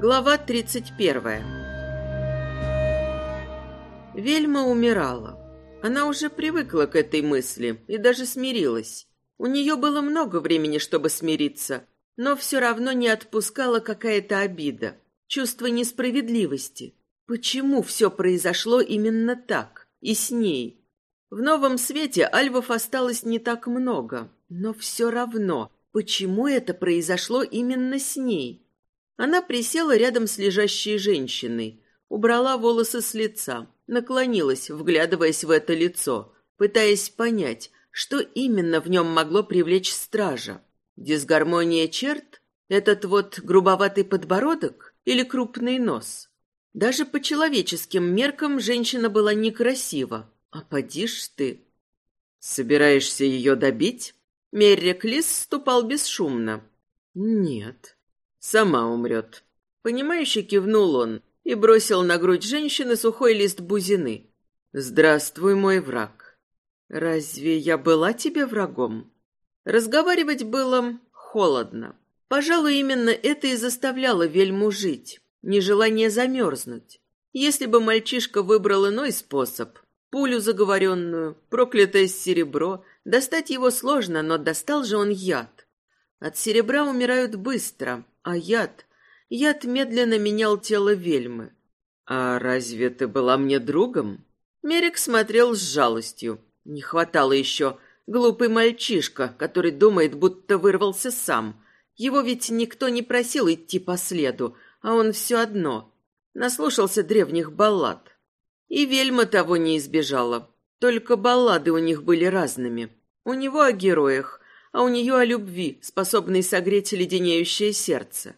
Глава 31. Вельма умирала. Она уже привыкла к этой мысли и даже смирилась. У нее было много времени, чтобы смириться, но все равно не отпускала какая-то обида, чувство несправедливости. Почему все произошло именно так и с ней? В новом свете альвов осталось не так много, но все равно, почему это произошло именно с ней? Она присела рядом с лежащей женщиной, убрала волосы с лица, наклонилась, вглядываясь в это лицо, пытаясь понять, что именно в нем могло привлечь стража. Дисгармония черт? Этот вот грубоватый подбородок или крупный нос? Даже по человеческим меркам женщина была некрасива. А подишь ты. Собираешься ее добить? Меррик Лис ступал бесшумно. Нет, сама умрет. Понимающе кивнул он, и бросил на грудь женщины сухой лист бузины. «Здравствуй, мой враг. Разве я была тебе врагом?» Разговаривать было холодно. Пожалуй, именно это и заставляло Вельму жить, нежелание замерзнуть. Если бы мальчишка выбрал иной способ, пулю заговоренную, проклятое серебро, достать его сложно, но достал же он яд. От серебра умирают быстро, а яд Яд медленно менял тело Вельмы. «А разве ты была мне другом?» Мерик смотрел с жалостью. Не хватало еще глупый мальчишка, который думает, будто вырвался сам. Его ведь никто не просил идти по следу, а он все одно. Наслушался древних баллад. И Вельма того не избежала. Только баллады у них были разными. У него о героях, а у нее о любви, способной согреть леденеющее сердце.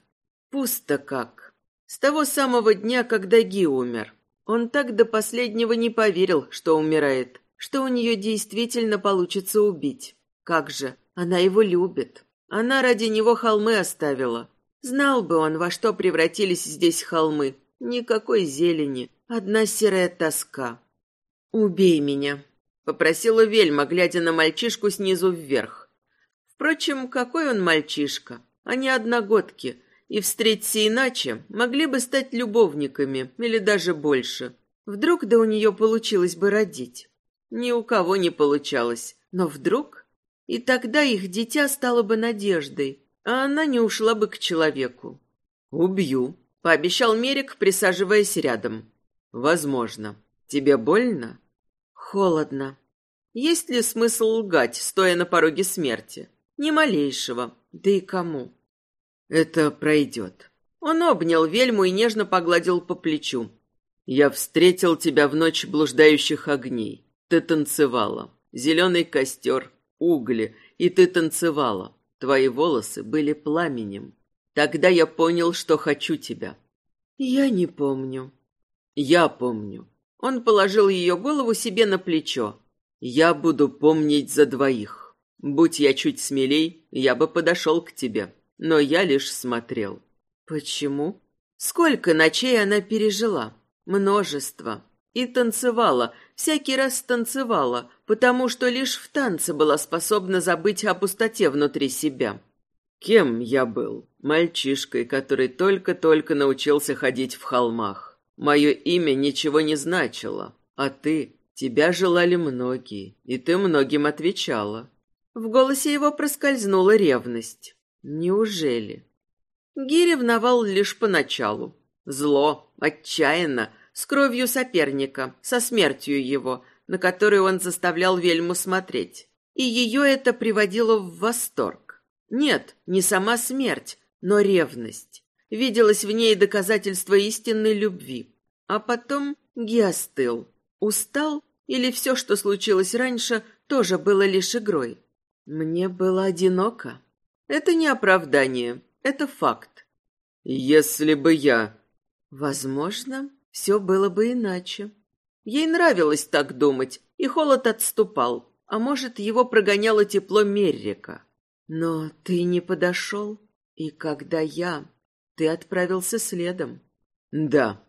Пусто как. С того самого дня, когда Ги умер. Он так до последнего не поверил, что умирает, что у нее действительно получится убить. Как же, она его любит. Она ради него холмы оставила. Знал бы он, во что превратились здесь холмы. Никакой зелени, одна серая тоска. «Убей меня», — попросила Вельма, глядя на мальчишку снизу вверх. Впрочем, какой он мальчишка, а не одногодки — и встретиться иначе, могли бы стать любовниками или даже больше. Вдруг да у нее получилось бы родить. Ни у кого не получалось, но вдруг... И тогда их дитя стало бы надеждой, а она не ушла бы к человеку. «Убью», — пообещал Мерик, присаживаясь рядом. «Возможно. Тебе больно?» «Холодно. Есть ли смысл лгать, стоя на пороге смерти? Ни малейшего. Да и кому?» Это пройдет. Он обнял Вельму и нежно погладил по плечу. Я встретил тебя в ночь блуждающих огней. Ты танцевала. Зеленый костер, угли, и ты танцевала. Твои волосы были пламенем. Тогда я понял, что хочу тебя. Я не помню. Я помню. Он положил ее голову себе на плечо. Я буду помнить за двоих. Будь я чуть смелей, я бы подошел к тебе но я лишь смотрел. Почему? Сколько ночей она пережила? Множество. И танцевала, всякий раз танцевала, потому что лишь в танце была способна забыть о пустоте внутри себя. Кем я был? Мальчишкой, который только-только научился ходить в холмах. Мое имя ничего не значило, а ты, тебя желали многие, и ты многим отвечала. В голосе его проскользнула ревность. Неужели? Ги ревновал лишь поначалу. Зло, отчаянно, с кровью соперника, со смертью его, на которую он заставлял Вельму смотреть. И ее это приводило в восторг. Нет, не сама смерть, но ревность. Виделось в ней доказательство истинной любви. А потом Ги остыл. Устал или все, что случилось раньше, тоже было лишь игрой? Мне было одиноко. Это не оправдание, это факт. Если бы я... Возможно, все было бы иначе. Ей нравилось так думать, и холод отступал, а может, его прогоняло тепло Меррика. Но ты не подошел, и когда я... Ты отправился следом. Да.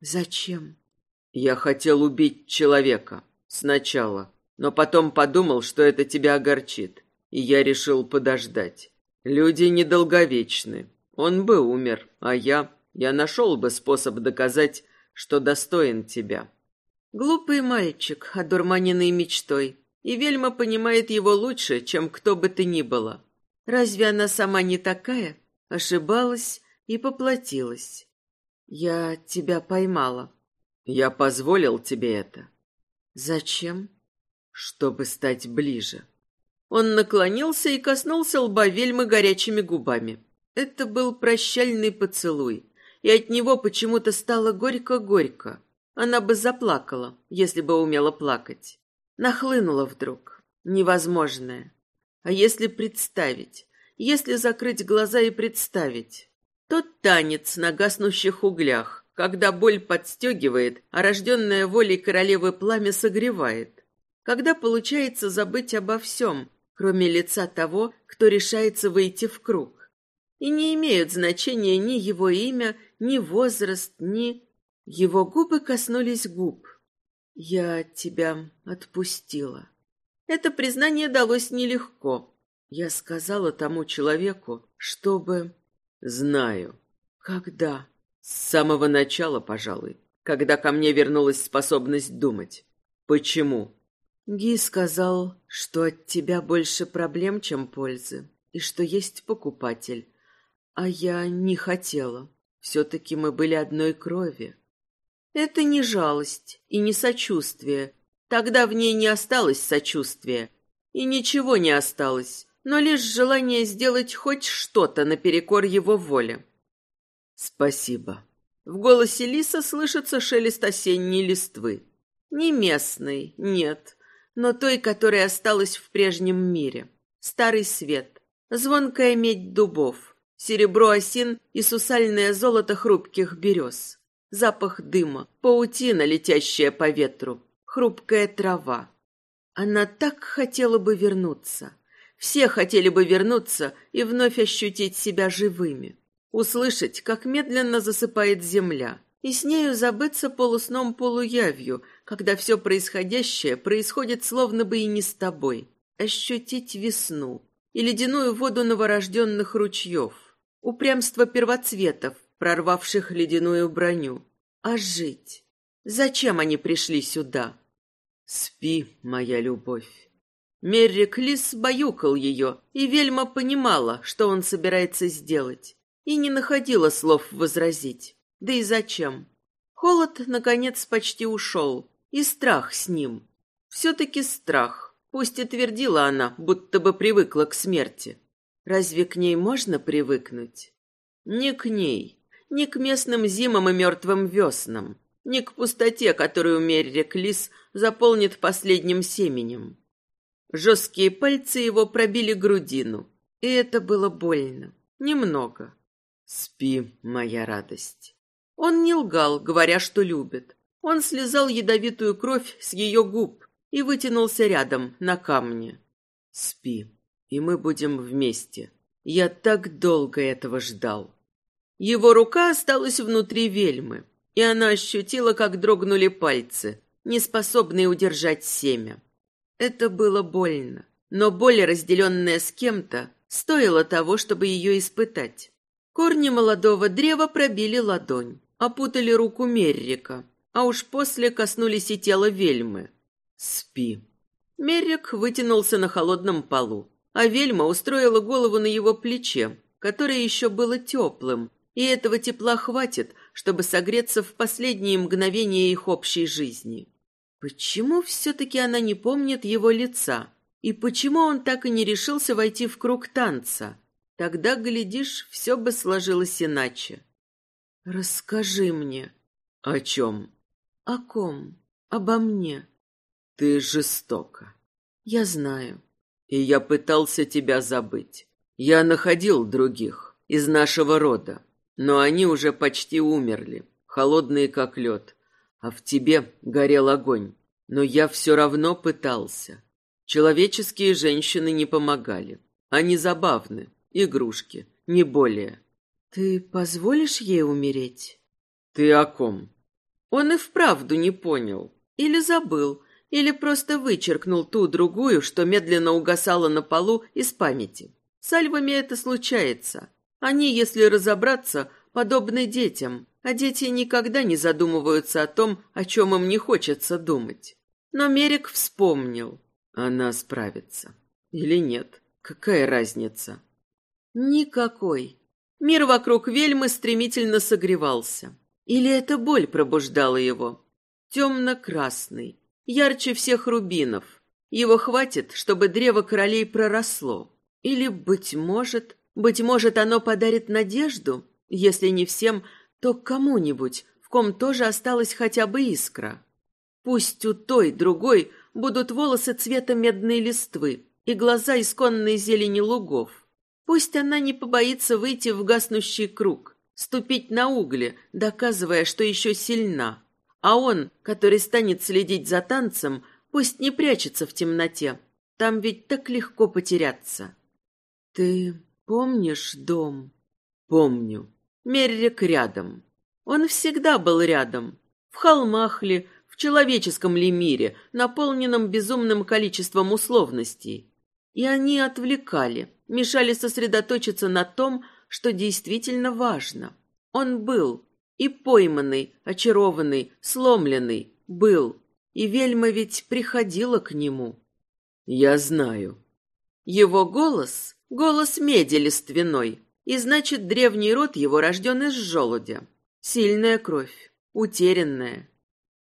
Зачем? Я хотел убить человека. Сначала. Но потом подумал, что это тебя огорчит, и я решил подождать. Люди недолговечны. Он бы умер, а я... Я нашел бы способ доказать, что достоин тебя. Глупый мальчик, одурманенный мечтой, и Вельма понимает его лучше, чем кто бы ты ни было. Разве она сама не такая? Ошибалась и поплатилась. Я тебя поймала. Я позволил тебе это. Зачем? Чтобы стать ближе. Он наклонился и коснулся лба Вельмы горячими губами. Это был прощальный поцелуй, и от него почему-то стало горько-горько. Она бы заплакала, если бы умела плакать. Нахлынула вдруг. Невозможное. А если представить, если закрыть глаза и представить? Тот танец на гаснущих углях, когда боль подстегивает, а рожденная волей королевы пламя согревает. Когда получается забыть обо всем, кроме лица того, кто решается выйти в круг. И не имеют значения ни его имя, ни возраст, ни... Его губы коснулись губ. «Я тебя отпустила». Это признание далось нелегко. Я сказала тому человеку, чтобы... Знаю. Когда? С самого начала, пожалуй, когда ко мне вернулась способность думать. Почему? Ги сказал, что от тебя больше проблем, чем пользы, и что есть покупатель. А я не хотела. Все-таки мы были одной крови. Это не жалость и не сочувствие. Тогда в ней не осталось сочувствия. И ничего не осталось, но лишь желание сделать хоть что-то наперекор его воле. «Спасибо». В голосе Лиса слышится шелест осенней листвы. Не местный, нет, но той, которая осталась в прежнем мире. Старый свет, звонкая медь дубов, серебро осин и сусальное золото хрупких берез. Запах дыма, паутина, летящая по ветру, хрупкая трава. Она так хотела бы вернуться. Все хотели бы вернуться и вновь ощутить себя живыми. Услышать, как медленно засыпает земля, и с нею забыться полусном полуявью, когда все происходящее происходит словно бы и не с тобой. Ощутить весну и ледяную воду новорожденных ручьев, упрямство первоцветов, прорвавших ледяную броню. А жить? Зачем они пришли сюда? Спи, моя любовь. Меррик Лис баюкал ее, и Вельма понимала, что он собирается сделать, и не находила слов возразить. Да и зачем? Холод, наконец, почти ушел, и страх с ним. Все-таки страх, пусть и твердила она, будто бы привыкла к смерти. Разве к ней можно привыкнуть? Не к ней, не к местным зимам и мертвым веснам, не к пустоте, которую Меррик Лис заполнит последним семенем. Жесткие пальцы его пробили грудину, и это было больно. Немного. Спи, моя радость. Он не лгал, говоря, что любит. Он слезал ядовитую кровь с ее губ и вытянулся рядом, на камне. Спи, и мы будем вместе. Я так долго этого ждал. Его рука осталась внутри вельмы, и она ощутила, как дрогнули пальцы, неспособные удержать семя. Это было больно, но боль, разделенная с кем-то, стоила того, чтобы ее испытать. Корни молодого древа пробили ладонь, опутали руку Меррика, а уж после коснулись и тела Вельмы. «Спи». Меррик вытянулся на холодном полу, а Вельма устроила голову на его плече, которое еще было теплым, и этого тепла хватит, чтобы согреться в последние мгновения их общей жизни. Почему все-таки она не помнит его лица? И почему он так и не решился войти в круг танца? Тогда, глядишь, все бы сложилось иначе. Расскажи мне. О чем? О ком? Обо мне. Ты жестока. Я знаю. И я пытался тебя забыть. Я находил других из нашего рода, но они уже почти умерли, холодные как лед а в тебе горел огонь. Но я все равно пытался. Человеческие женщины не помогали. Они забавны, игрушки, не более. Ты позволишь ей умереть? Ты о ком? Он и вправду не понял. Или забыл. или просто вычеркнул ту другую, что медленно угасала на полу из памяти. С альвами это случается. Они, если разобраться, подобны детям, а дети никогда не задумываются о том, о чем им не хочется думать. Но Мерик вспомнил. Она справится. Или нет? Какая разница? Никакой. Мир вокруг Вельмы стремительно согревался. Или эта боль пробуждала его? Темно-красный, ярче всех рубинов. Его хватит, чтобы древо королей проросло. Или, быть может, быть может, оно подарит надежду, если не всем, то кому-нибудь, в ком тоже осталась хотя бы искра. Пусть у той, другой будут волосы цвета медной листвы и глаза исконной зелени лугов. Пусть она не побоится выйти в гаснущий круг, ступить на угли, доказывая, что еще сильна. А он, который станет следить за танцем, пусть не прячется в темноте. Там ведь так легко потеряться. Ты помнишь дом? Помню. Меррик рядом. Он всегда был рядом. В холмах ли, в человеческом ли мире, наполненном безумным количеством условностей. И они отвлекали, мешали сосредоточиться на том, что действительно важно. Он был и пойманный, очарованный, сломленный, был. И Вельма ведь приходила к нему. Я знаю. Его голос — голос меди лиственной, и значит, древний род его рожден из желудя. Сильная кровь, утерянная.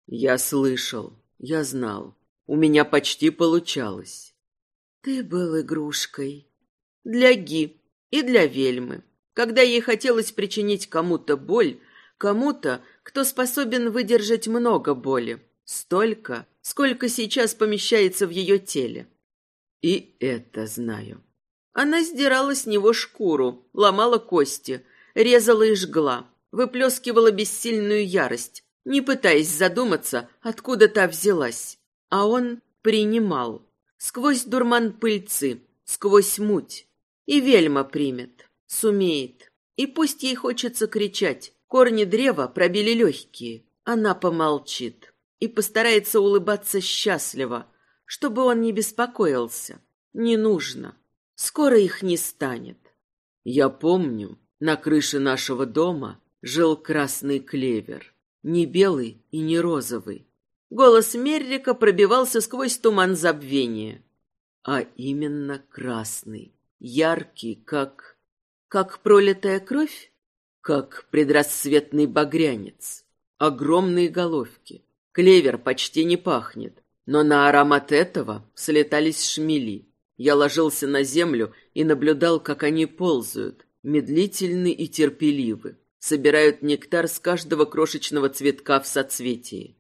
Я слышал, я знал. У меня почти получалось. Ты был игрушкой. Для Ги и для Вельмы. Когда ей хотелось причинить кому-то боль, кому-то, кто способен выдержать много боли. Столько, сколько сейчас помещается в ее теле. И это знаю. Она сдирала с него шкуру, ломала кости, резала и жгла, выплескивала бессильную ярость, не пытаясь задуматься, откуда та взялась. А он принимал. Сквозь дурман пыльцы, сквозь муть. И вельма примет, сумеет. И пусть ей хочется кричать, корни древа пробили легкие. Она помолчит и постарается улыбаться счастливо, чтобы он не беспокоился. Не нужно. Скоро их не станет. Я помню, на крыше нашего дома жил красный клевер. Не белый и не розовый. Голос Меррика пробивался сквозь туман забвения. А именно красный. Яркий, как... Как пролитая кровь? Как предрассветный багрянец. Огромные головки. Клевер почти не пахнет. Но на аромат этого слетались шмели. Я ложился на землю и наблюдал, как они ползают, медлительны и терпеливы, собирают нектар с каждого крошечного цветка в соцветии.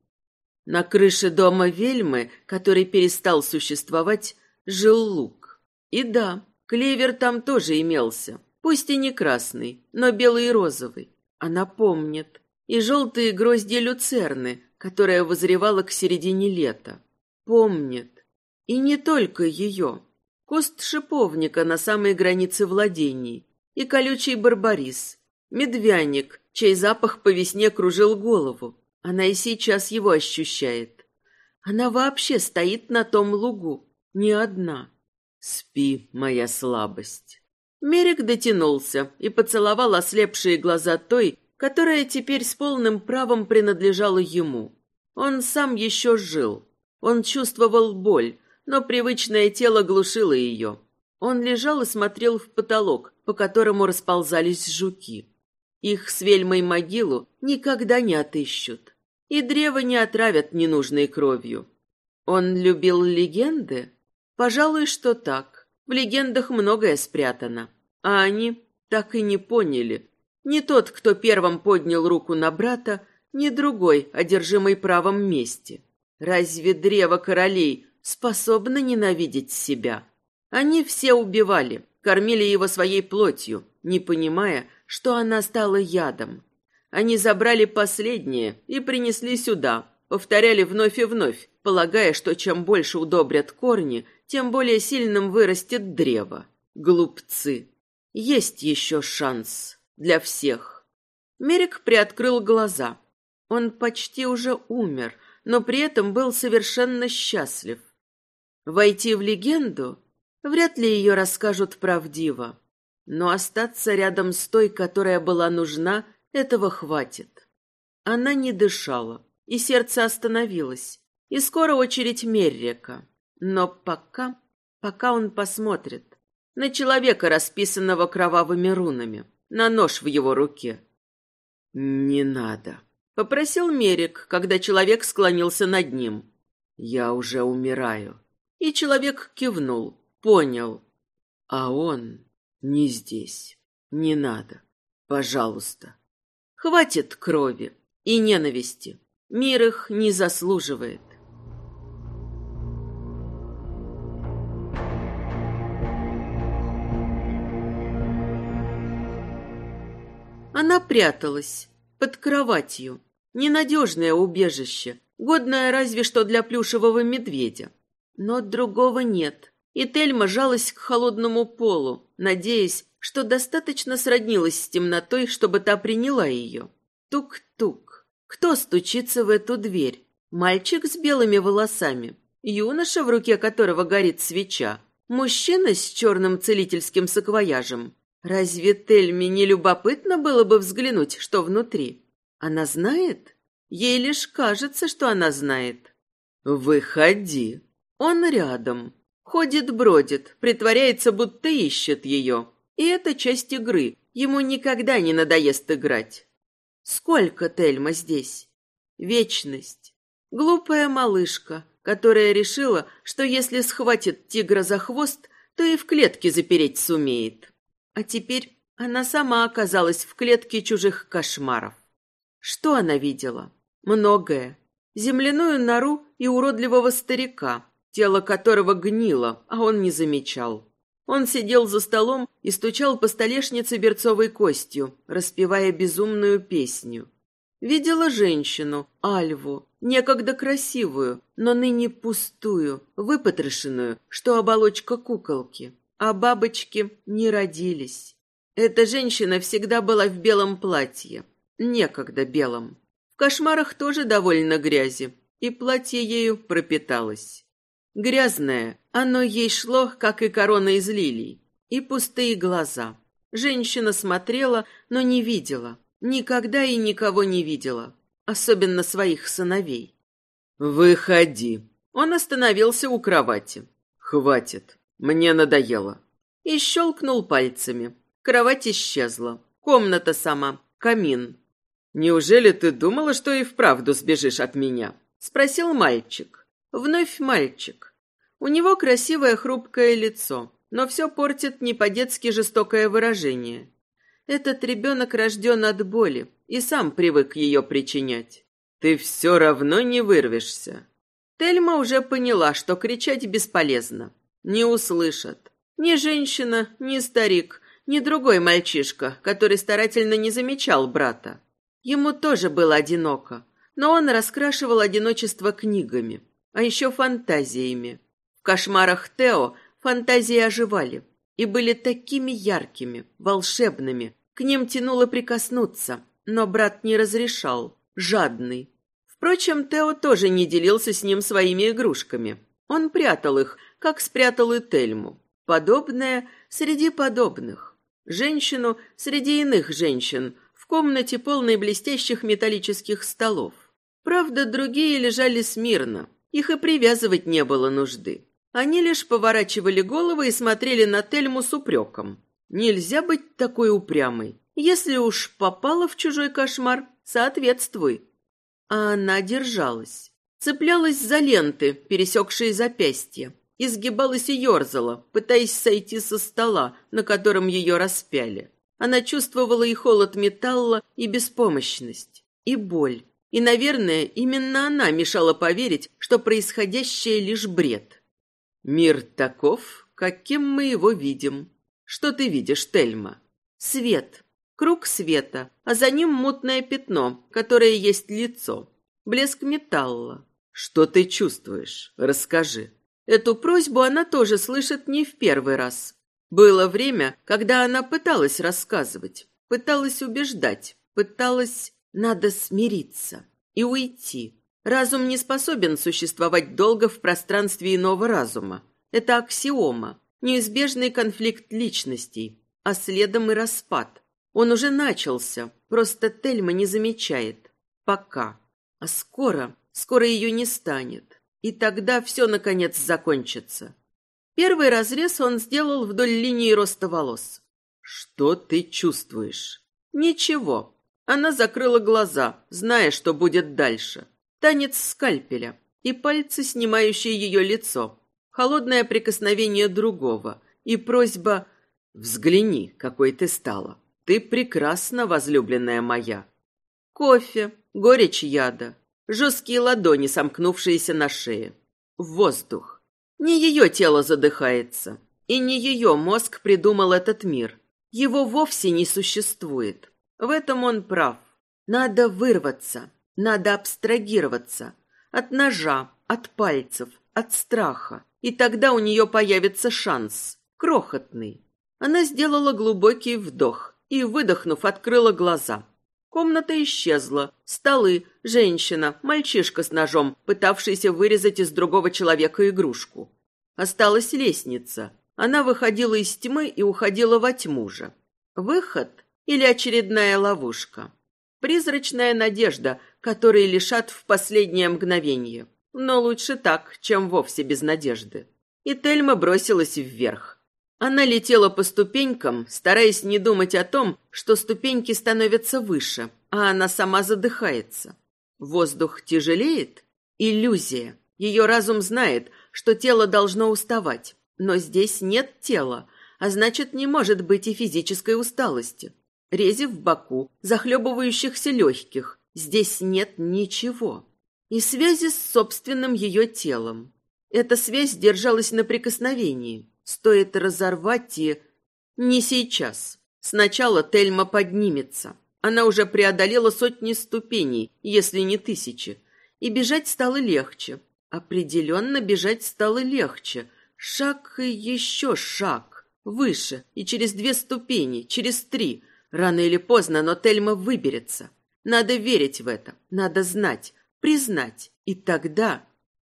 На крыше дома Вельмы, который перестал существовать, жил лук. И да, клевер там тоже имелся, пусть и не красный, но белый и розовый. Она помнит. И желтые грозди люцерны, которая возревала к середине лета. Помнит. И не только ее куст шиповника на самой границе владений и колючий барбарис, медвяник, чей запах по весне кружил голову. Она и сейчас его ощущает. Она вообще стоит на том лугу, не одна. Спи, моя слабость. Мерик дотянулся и поцеловал ослепшие глаза той, которая теперь с полным правом принадлежала ему. Он сам еще жил. Он чувствовал боль, но привычное тело глушило ее. Он лежал и смотрел в потолок, по которому расползались жуки. Их с вельмой могилу никогда не отыщут, и древо не отравят ненужной кровью. Он любил легенды? Пожалуй, что так. В легендах многое спрятано, а они так и не поняли. Ни тот, кто первым поднял руку на брата, ни другой, одержимый правом мести. Разве древо королей способна ненавидеть себя. Они все убивали, кормили его своей плотью, не понимая, что она стала ядом. Они забрали последнее и принесли сюда, повторяли вновь и вновь, полагая, что чем больше удобрят корни, тем более сильным вырастет древо. Глупцы. Есть еще шанс для всех. Мерик приоткрыл глаза. Он почти уже умер, но при этом был совершенно счастлив. Войти в легенду вряд ли ее расскажут правдиво, но остаться рядом с той, которая была нужна, этого хватит. Она не дышала, и сердце остановилось, и скоро очередь Меррика. Но пока, пока он посмотрит на человека, расписанного кровавыми рунами, на нож в его руке. «Не надо», — попросил Мерик, когда человек склонился над ним. «Я уже умираю». И человек кивнул, понял. А он не здесь. Не надо. Пожалуйста. Хватит крови и ненависти. Мир их не заслуживает. Она пряталась под кроватью. Ненадежное убежище, годное разве что для плюшевого медведя. Но другого нет. И Тельма жалась к холодному полу, надеясь, что достаточно сроднилась с темнотой, чтобы та приняла ее. Тук-тук. Кто стучится в эту дверь? Мальчик с белыми волосами, юноша, в руке которого горит свеча, мужчина с черным целительским саквояжем, Разве Тельме не любопытно было бы взглянуть, что внутри? Она знает? Ей лишь кажется, что она знает. Выходи. Он рядом. Ходит-бродит, притворяется, будто ищет ее. И это часть игры. Ему никогда не надоест играть. Сколько Тельма здесь? Вечность. Глупая малышка, которая решила, что если схватит тигра за хвост, то и в клетке запереть сумеет. А теперь она сама оказалась в клетке чужих кошмаров. Что она видела? Многое. Земляную нору и уродливого старика, тело которого гнило, а он не замечал. Он сидел за столом и стучал по столешнице берцовой костью, распевая безумную песню. Видела женщину, Альву, некогда красивую, но ныне пустую, выпотрошенную, что оболочка куколки а бабочки не родились. Эта женщина всегда была в белом платье, некогда белом. В кошмарах тоже довольно грязи, и платье ею пропиталось. Грязное, оно ей шло, как и корона из лилий, и пустые глаза. Женщина смотрела, но не видела, никогда и никого не видела, особенно своих сыновей. «Выходи!» Он остановился у кровати. «Хватит. Мне надоело. И щелкнул пальцами. Кровать исчезла. Комната сама. Камин. «Неужели ты думала, что и вправду сбежишь от меня?» — спросил мальчик. Вновь мальчик. У него красивое хрупкое лицо, но все портит не по-детски жестокое выражение. Этот ребенок рожден от боли и сам привык ее причинять. Ты все равно не вырвешься. Тельма уже поняла, что кричать бесполезно. Не услышат. Ни женщина, ни старик, ни другой мальчишка, который старательно не замечал брата. Ему тоже было одиноко, но он раскрашивал одиночество книгами, а еще фантазиями. Кошмарах Тео фантазии оживали и были такими яркими, волшебными. К ним тянуло прикоснуться, но брат не разрешал, жадный. Впрочем, Тео тоже не делился с ним своими игрушками. Он прятал их, как спрятал и Тельму. Подобное среди подобных. Женщину среди иных женщин в комнате, полной блестящих металлических столов. Правда, другие лежали смирно. Их и привязывать не было нужды. Они лишь поворачивали головы и смотрели на Тельму с упреком. Нельзя быть такой упрямой. Если уж попала в чужой кошмар, соответствуй. А она держалась. Цеплялась за ленты, пересекшие запястья, изгибалась и ерзала, пытаясь сойти со стола, на котором ее распяли. Она чувствовала и холод металла, и беспомощность, и боль. И, наверное, именно она мешала поверить, что происходящее лишь бред. Мир таков, каким мы его видим. Что ты видишь, Тельма? Свет. Круг света, а за ним мутное пятно, которое есть лицо. Блеск металла. Что ты чувствуешь? Расскажи. Эту просьбу она тоже слышит не в первый раз. Было время, когда она пыталась рассказывать, пыталась убеждать, пыталась «надо смириться» и уйти. Разум не способен существовать долго в пространстве иного разума. Это аксиома, неизбежный конфликт личностей, а следом и распад. Он уже начался, просто Тельма не замечает. Пока. А скоро, скоро ее не станет. И тогда все, наконец, закончится. Первый разрез он сделал вдоль линии роста волос. «Что ты чувствуешь?» «Ничего». Она закрыла глаза, зная, что будет дальше. Танец скальпеля и пальцы, снимающие ее лицо. Холодное прикосновение другого и просьба «Взгляни, какой ты стала. Ты прекрасна, возлюбленная моя». Кофе, горечь яда, жесткие ладони, сомкнувшиеся на шее. Воздух. Не ее тело задыхается, и не ее мозг придумал этот мир. Его вовсе не существует. В этом он прав. Надо вырваться, надо абстрагироваться от ножа, от пальцев, от страха. И тогда у нее появится шанс, крохотный. Она сделала глубокий вдох и, выдохнув, открыла глаза. Комната исчезла. Столы, женщина, мальчишка с ножом, пытавшийся вырезать из другого человека игрушку. Осталась лестница. Она выходила из тьмы и уходила во тьму же. Выход или очередная ловушка? Призрачная надежда, которой лишат в последнее мгновение. Но лучше так, чем вовсе без надежды. И Тельма бросилась вверх. Она летела по ступенькам, стараясь не думать о том, что ступеньки становятся выше, а она сама задыхается. Воздух тяжелеет? Иллюзия. Ее разум знает, что тело должно уставать, но здесь нет тела, а значит, не может быть и физической усталости. Рези в боку, захлебывающихся легких. Здесь нет ничего. И связи с собственным ее телом. Эта связь держалась на прикосновении. Стоит разорвать и... Не сейчас. Сначала Тельма поднимется. Она уже преодолела сотни ступеней, если не тысячи. И бежать стало легче. Определенно бежать стало легче. Шаг и еще шаг. Выше. И через две ступени, через три. Рано или поздно, но Тельма выберется. Надо верить в это. Надо знать. Признать. И тогда...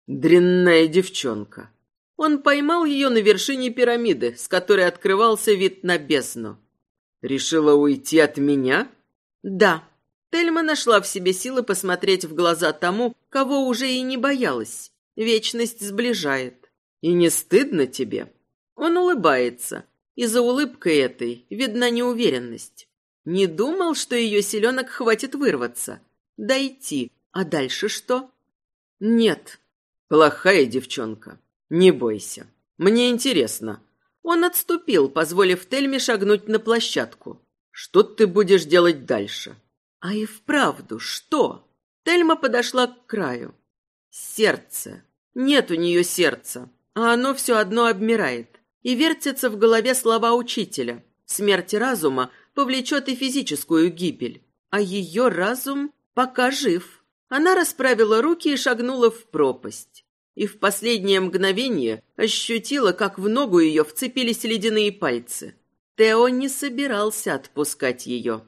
Дрянная девчонка. Он поймал ее на вершине пирамиды, с которой открывался вид на бездну. «Решила уйти от меня?» «Да». Тельма нашла в себе силы посмотреть в глаза тому, кого уже и не боялась. Вечность сближает. «И не стыдно тебе?» Он улыбается, и за улыбкой этой видна неуверенность. Не думал, что ее селенок хватит вырваться. Дойти. А дальше что? Нет. Плохая девчонка. «Не бойся. Мне интересно». Он отступил, позволив Тельме шагнуть на площадку. «Что ты будешь делать дальше?» «А и вправду, что?» Тельма подошла к краю. «Сердце. Нет у нее сердца, а оно все одно обмирает. И вертятся в голове слова учителя. Смерть разума повлечет и физическую гибель. А ее разум пока жив». Она расправила руки и шагнула в пропасть и в последнее мгновение ощутила, как в ногу ее вцепились ледяные пальцы. Тео не собирался отпускать ее.